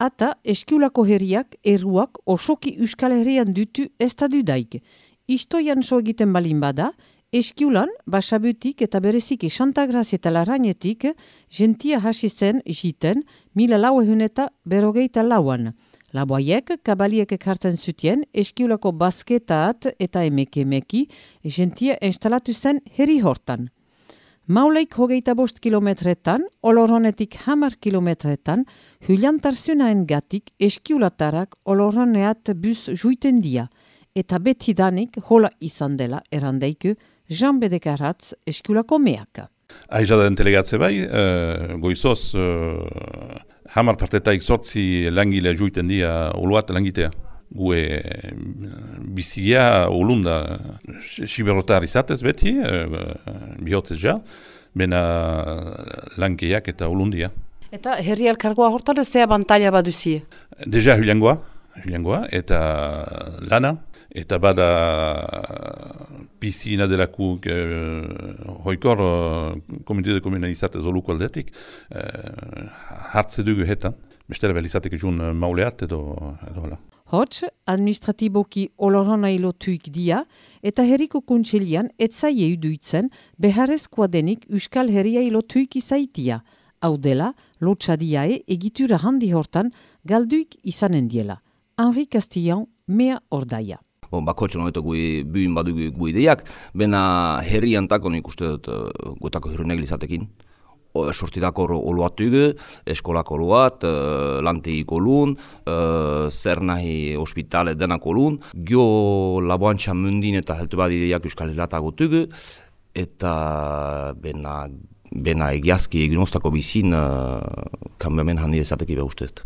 Ata eskiulako herriak erruak osoki Euskal Herrian dutu ez da dudaik. Istoian so egiten balin bada, eskiulan, basabutik eta bereziki Santa Grazia eta Larrainetik, gentia hasi zen jiten mila lau eta berogeita lauan. Laboaiek, kabaliek ekarten zutien, eskiulako basketat eta emeki gentia instalatu zen herri hortan. Mauleik hogeita bost kilometretan, olorronetik hamar kilometretan, huliantarzunaen gatik eskiulatarak olorroneat bus juiten dia, eta beti danik hola izan dela erandeiku Jean Bedekaratz eskiulako meaka. Aiza da entelegatze bai, uh, goizoz, uh, hamar partetaik sortzi langile juiten dia, uluat langitea gue bizia ulunda siberotar izatez beti, uh, ja, bena lankeiak eta ulundia. Eta herri alkargoa hortan ez zea bantaila baduzi? Deja huliangoa, huliangoa, eta lana, eta bada piscina delakuk uh, hoikor uh, komitete komunalizatez oluko aldetik, uh, hartze dugu hetan, bestela behar izateke jun mauleat edo, edo hola. Hots, administratiboki olorona ilotuik dia, eta herriko kuntselian etzaie uduitzen beharrezkoa denik Euskal Herria ilotuik izaitia. Hau dela, lotxadiae egitura handi hortan galduik izanen diela. Henri Castillon, mea ordaia. Bon, bakotxan honetan gui buin badu gui ideiak, bena herrian tako nik uste dut uh, gotako hirunegilizatekin sortidako oluatugu, eskolako oluat, uh, lanti kolun, uh, zer nahi ospitale dena kolun, gio laboantxa mundin eta heltu badi ideiak euskal gutugu, eta bena, bena egiazki eginoztako bizin uh, kanbemen handi ezateki behustet.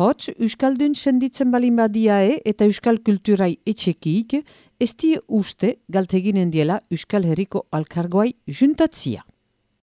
Hots, Euskaldun senditzen balin badiae eta Euskal kulturai etxekik, ez uste galteginen diela Euskal Herriko alkargoai juntatzia.